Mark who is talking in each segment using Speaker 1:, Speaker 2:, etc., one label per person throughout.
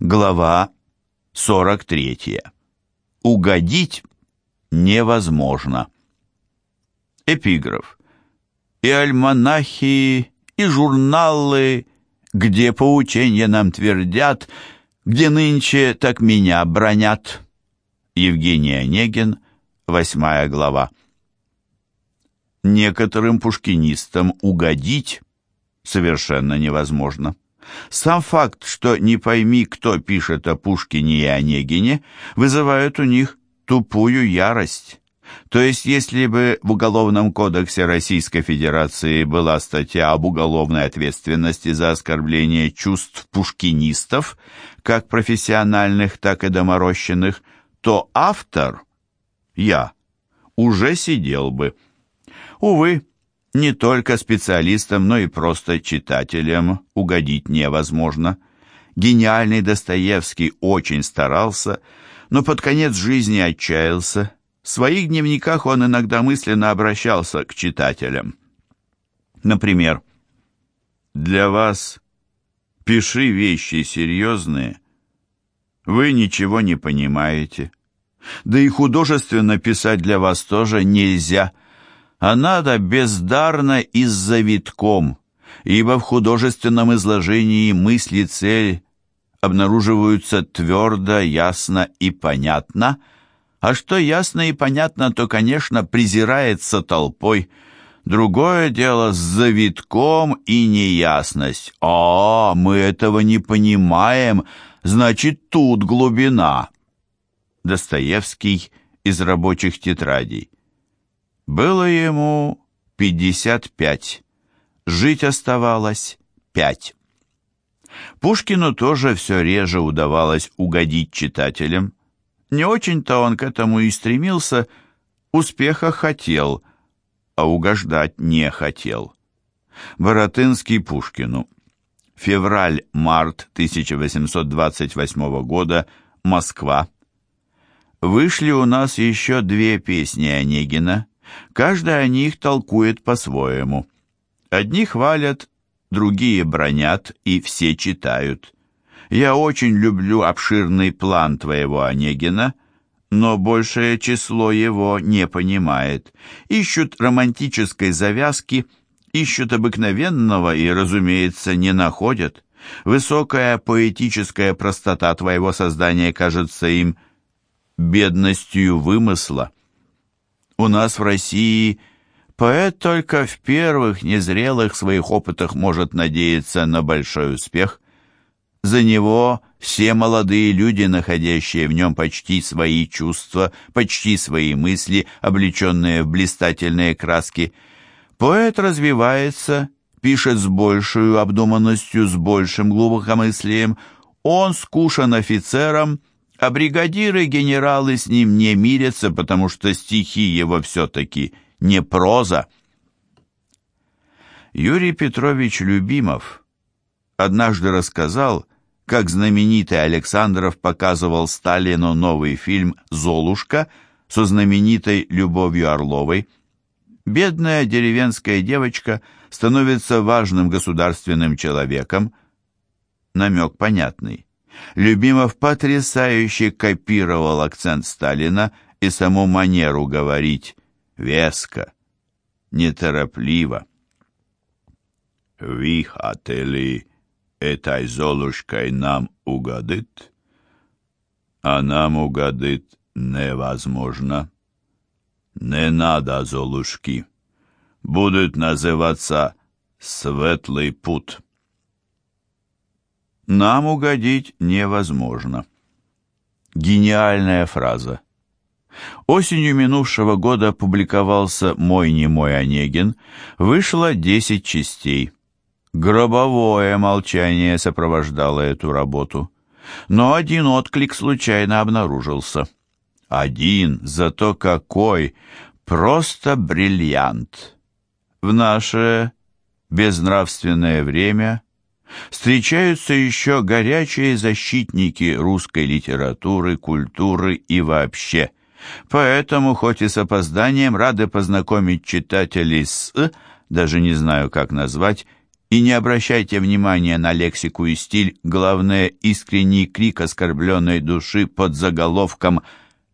Speaker 1: Глава 43. Угодить невозможно. Эпиграф. И альманахи, и журналы, где поучения нам твердят, где нынче так меня бронят. Евгений Онегин, восьмая глава. Некоторым пушкинистам угодить совершенно невозможно. Сам факт, что не пойми, кто пишет о Пушкине и Онегине, вызывает у них тупую ярость. То есть, если бы в Уголовном кодексе Российской Федерации была статья об уголовной ответственности за оскорбление чувств пушкинистов, как профессиональных, так и доморощенных, то автор, я, уже сидел бы. Увы, не только специалистам, но и просто читателям угодить невозможно. Гениальный Достоевский очень старался, но под конец жизни отчаялся. В своих дневниках он иногда мысленно обращался к читателям. Например, «Для вас пиши вещи серьезные, вы ничего не понимаете. Да и художественно писать для вас тоже нельзя» а надо бездарно и с завитком, ибо в художественном изложении мысли цель обнаруживаются твердо, ясно и понятно, а что ясно и понятно, то, конечно, презирается толпой. Другое дело с завитком и неясность. «А, мы этого не понимаем, значит, тут глубина». Достоевский из рабочих тетрадей. Было ему 55. Жить оставалось пять. Пушкину тоже все реже удавалось угодить читателям. Не очень-то он к этому и стремился, успеха хотел, а угождать не хотел. Боротынский Пушкину. Февраль-март 1828 года. Москва. Вышли у нас еще две песни Онегина Каждый о них толкует по-своему. Одни хвалят, другие бронят, и все читают. Я очень люблю обширный план твоего Онегина, но большее число его не понимает. Ищут романтической завязки, ищут обыкновенного и, разумеется, не находят. Высокая поэтическая простота твоего создания кажется им бедностью вымысла. У нас в России поэт только в первых незрелых своих опытах может надеяться на большой успех. За него все молодые люди, находящие в нем почти свои чувства, почти свои мысли, облеченные в блистательные краски. Поэт развивается, пишет с большей обдуманностью, с большим глубокомыслием. Он скушен офицером – а бригадиры, генералы с ним не мирятся, потому что стихи его все-таки не проза. Юрий Петрович Любимов однажды рассказал, как знаменитый Александров показывал Сталину новый фильм «Золушка» со знаменитой Любовью Орловой. Бедная деревенская девочка становится важным государственным человеком. Намек понятный. Любимов потрясающе копировал акцент Сталина и саму манеру говорить веско, неторопливо. «Вы хотели этой Золушкой нам угодить, а нам угодить невозможно. Не надо Золушки, будут называться «Светлый путь» нам угодить невозможно. Гениальная фраза. Осенью минувшего года публиковался «Мой не мой Онегин», вышло 10 частей. Гробовое молчание сопровождало эту работу. Но один отклик случайно обнаружился. Один, зато какой! Просто бриллиант! В наше безнравственное время встречаются еще горячие защитники русской литературы, культуры и вообще. Поэтому, хоть и с опозданием, рады познакомить читателей с, даже не знаю как назвать, И не обращайте внимания на лексику и стиль, главное, искренний крик оскорбленной души под заголовком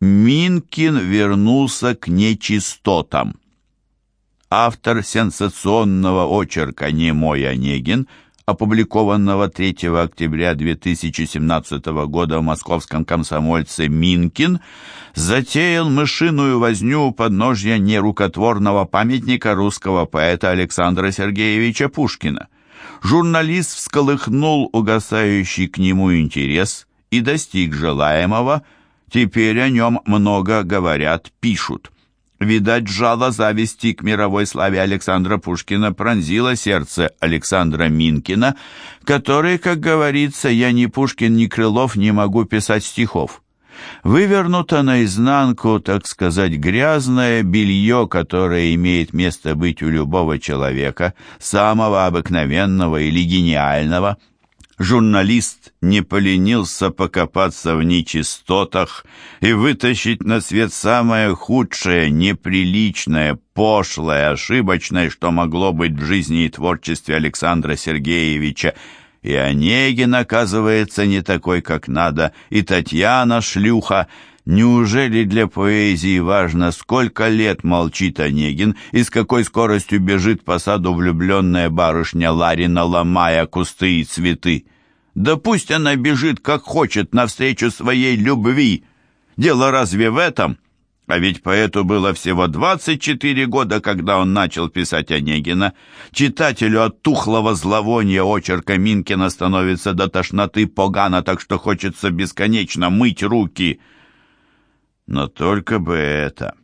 Speaker 1: «Минкин вернулся к нечистотам». Автор сенсационного очерка «Немой Онегин» опубликованного 3 октября 2017 года в московском комсомольце Минкин, затеял мышиную возню у подножья нерукотворного памятника русского поэта Александра Сергеевича Пушкина. Журналист всколыхнул угасающий к нему интерес и достиг желаемого, теперь о нем много говорят, пишут. Видать, жало зависти к мировой славе Александра Пушкина пронзило сердце Александра Минкина, который, как говорится, я ни Пушкин, ни Крылов не могу писать стихов. Вывернуто наизнанку, так сказать, грязное белье, которое имеет место быть у любого человека, самого обыкновенного или гениального – журналист не поленился покопаться в нечистотах и вытащить на свет самое худшее, неприличное, пошлое, ошибочное, что могло быть в жизни и творчестве Александра Сергеевича. И Онегин, оказывается, не такой, как надо, и Татьяна шлюха — Неужели для поэзии важно, сколько лет молчит Онегин и с какой скоростью бежит по саду влюбленная барышня Ларина, ломая кусты и цветы? Да пусть она бежит, как хочет, навстречу своей любви. Дело разве в этом? А ведь поэту было всего 24 года, когда он начал писать Онегина. Читателю от тухлого зловония очерка Минкина становится до тошноты погано, так что хочется бесконечно мыть руки — но только бы это.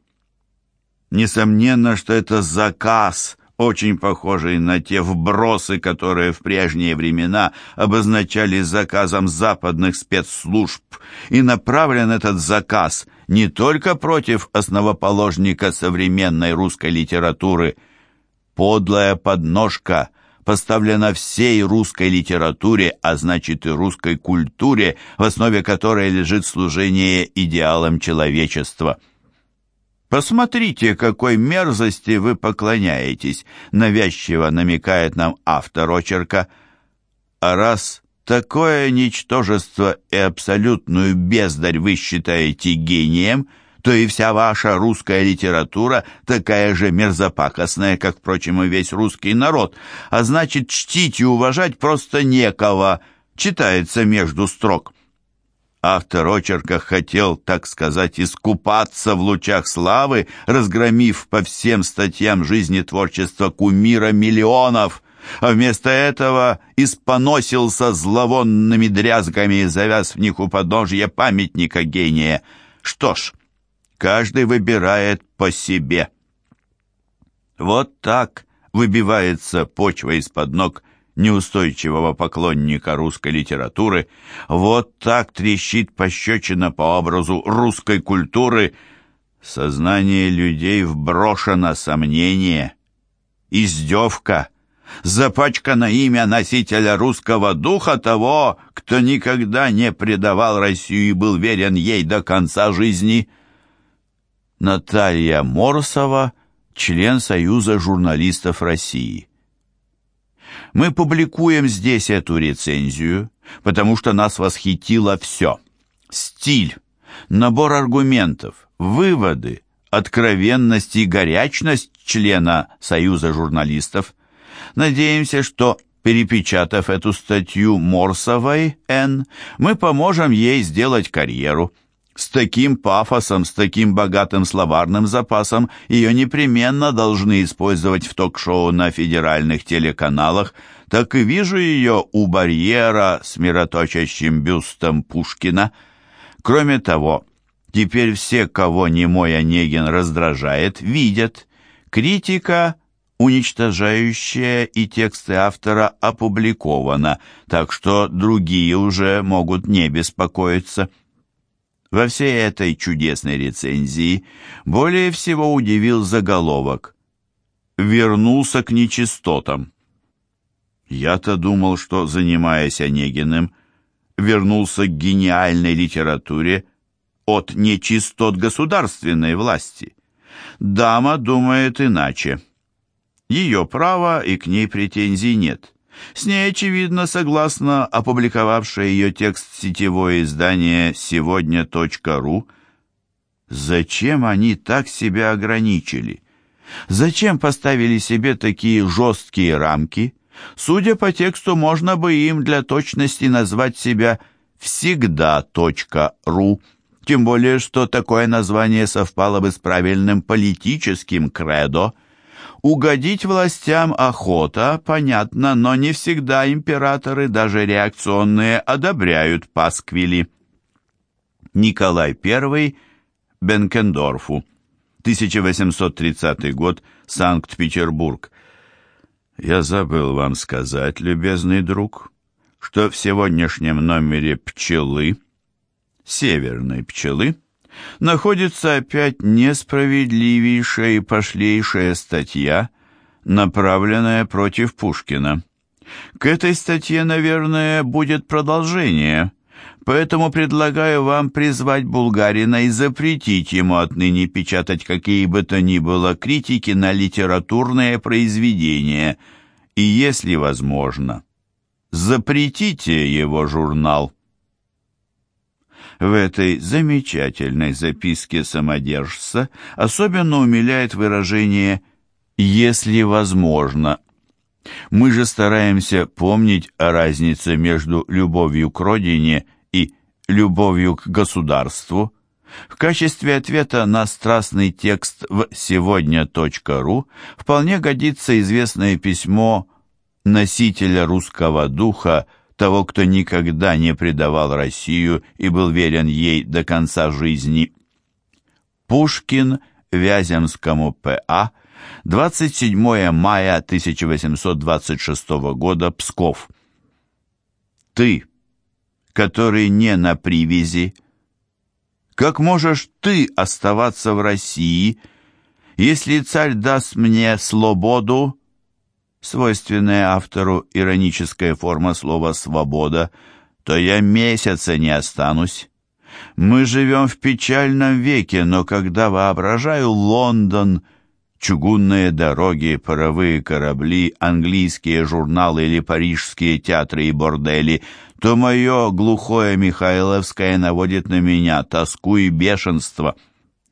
Speaker 1: Несомненно, что это заказ, очень похожий на те вбросы, которые в прежние времена обозначали заказом западных спецслужб. И направлен этот заказ не только против основоположника современной русской литературы. Подлая подножка – поставлена всей русской литературе, а значит и русской культуре, в основе которой лежит служение идеалам человечества. «Посмотрите, какой мерзости вы поклоняетесь», навязчиво намекает нам автор очерка. А раз такое ничтожество и абсолютную бездарь вы считаете гением – то и вся ваша русская литература такая же мерзопакостная, как, впрочем, и весь русский народ, а значит, чтить и уважать просто некого, читается между строк. Автор очерка хотел, так сказать, искупаться в лучах славы, разгромив по всем статьям жизни творчества кумира миллионов, а вместо этого испоносился зловонными дрязгами и завяз в них у подножья памятника гения. Что ж, Каждый выбирает по себе. Вот так выбивается почва из-под ног неустойчивого поклонника русской литературы, вот так трещит пощечина по образу русской культуры. Сознание людей вброшено сомнение, издевка, запачкано имя носителя русского духа того, кто никогда не предавал Россию и был верен ей до конца жизни – Наталья Морсова, член Союза журналистов России. Мы публикуем здесь эту рецензию, потому что нас восхитило все. Стиль, набор аргументов, выводы, откровенность и горячность члена Союза журналистов. Надеемся, что, перепечатав эту статью Морсовой Н, мы поможем ей сделать карьеру – с таким пафосом, с таким богатым словарным запасом ее непременно должны использовать в ток-шоу на федеральных телеканалах, так и вижу ее у барьера с мироточащим бюстом Пушкина. Кроме того, теперь все, кого немой Онегин раздражает, видят. Критика, уничтожающая и тексты автора опубликована, так что другие уже могут не беспокоиться. Во всей этой чудесной рецензии более всего удивил заголовок «Вернулся к нечистотам». Я-то думал, что, занимаясь Онегиным, вернулся к гениальной литературе от нечистот государственной власти. Дама думает иначе. Ее право и к ней претензий нет. С ней, очевидно, согласно опубликовавшее ее текст сетевое издание «Сегодня.ру», Зачем они так себя ограничили? Зачем поставили себе такие жесткие рамки? Судя по тексту, можно бы им для точности назвать себя «всегда.ру», тем более, что такое название совпало бы с правильным политическим кредо. Угодить властям охота, понятно, но не всегда императоры, даже реакционные, одобряют пасквили. Николай I – Бенкендорфу. 1830 год, Санкт-Петербург. Я забыл вам сказать, любезный друг, что в сегодняшнем номере «Пчелы», «Северной пчелы», находится опять несправедливейшая и пошлейшая статья, направленная против Пушкина. К этой статье, наверное, будет продолжение – Поэтому предлагаю вам призвать Булгарина и запретить ему отныне печатать какие бы то ни было критики на литературные произведения. И, если возможно, запретите его журнал. В этой замечательной записке самодержца особенно умиляет выражение «если возможно». Мы же стараемся помнить о разнице между любовью к родине и любовью к государству. В качестве ответа на страстный текст в сегодня.ру вполне годится известное письмо носителя русского духа, того, кто никогда не предавал Россию и был верен ей до конца жизни. Пушкин Вяземскому П.А. 27 мая 1826 года, Псков. Ты, который не на привязи, как можешь ты оставаться в России, если царь даст мне свободу, свойственная автору ироническая форма слова «свобода», то я месяца не останусь. Мы живем в печальном веке, но когда воображаю Лондон — чугунные дороги, паровые корабли, английские журналы или парижские театры и бордели, то мое глухое Михайловское наводит на меня тоску и бешенство.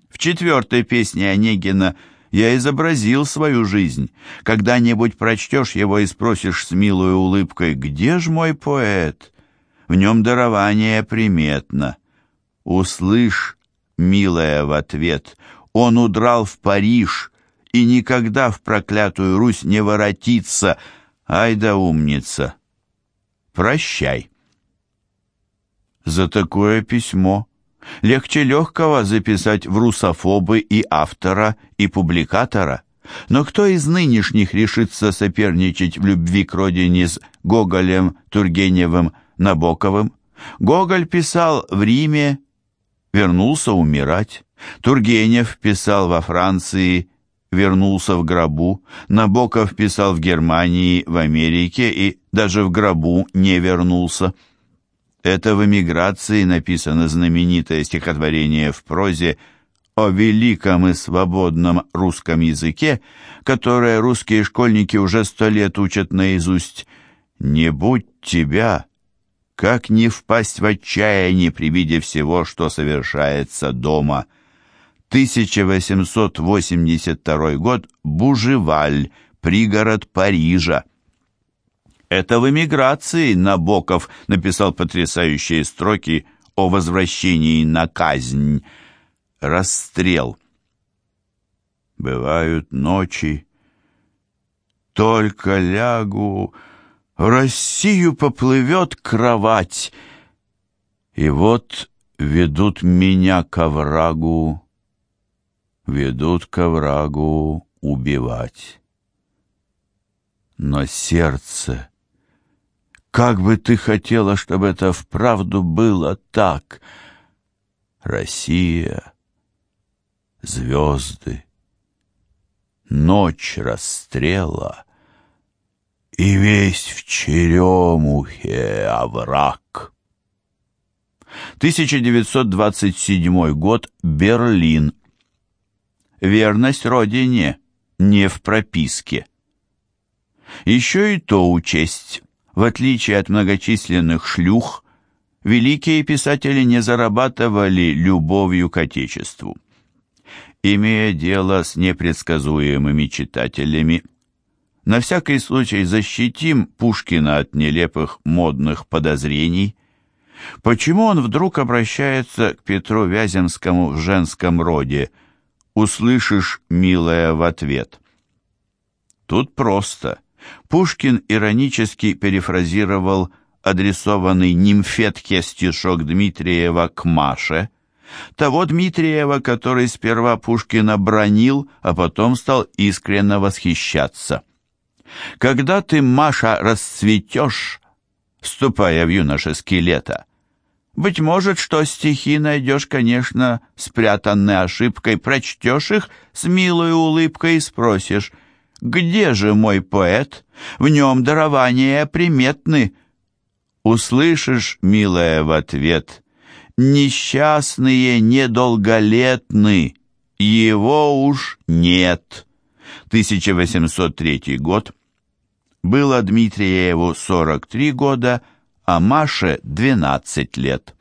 Speaker 1: В четвертой песне Онегина я изобразил свою жизнь. Когда-нибудь прочтешь его и спросишь с милой улыбкой, «Где ж мой поэт?» В нем дарование приметно. Услышь, милая, в ответ, он удрал в Париж — и никогда в проклятую Русь не воротится. Ай да умница! Прощай. За такое письмо легче легкого записать в русофобы и автора, и публикатора. Но кто из нынешних решится соперничать в любви к родине с Гоголем, Тургеневым, Набоковым? Гоголь писал в Риме, вернулся умирать. Тургенев писал во Франции, вернулся в гробу, Набоков писал в Германии, в Америке и даже в гробу не вернулся. Это в эмиграции написано знаменитое стихотворение в прозе о великом и свободном русском языке, которое русские школьники уже сто лет учат наизусть. «Не будь тебя, как не впасть в отчаяние при виде всего, что совершается дома». 1882 год, Бужеваль, пригород Парижа. Это в эмиграции Набоков написал потрясающие строки о возвращении на казнь. Расстрел. Бывают ночи, только лягу, в Россию поплывет кровать, и вот ведут меня к оврагу ведут к врагу убивать. Но сердце, как бы ты хотела, чтобы это вправду было так? Россия, звезды, ночь расстрела и весь в черемухе овраг. 1927 год, Берлин, Верность родине не в прописке. Еще и то учесть. В отличие от многочисленных шлюх, великие писатели не зарабатывали любовью к Отечеству. Имея дело с непредсказуемыми читателями, на всякий случай защитим Пушкина от нелепых модных подозрений. Почему он вдруг обращается к Петру Вяземскому в женском роде «Услышишь, милая, в ответ»? Тут просто. Пушкин иронически перефразировал адресованный нимфетке стишок Дмитриева к Маше, того Дмитриева, который сперва Пушкина бронил, а потом стал искренне восхищаться. Когда ты, Маша, расцветешь, вступая в юношеские лета, быть может, что стихи найдешь, конечно, спрятанные ошибкой, прочтешь их с милой улыбкой и спросишь, «Где же мой поэт? В нем дарования приметны». Услышишь, милая, в ответ, «Несчастные недолголетны, его уж нет». 1803 год. Было Дмитриеву 43 года, а Маше 12 лет.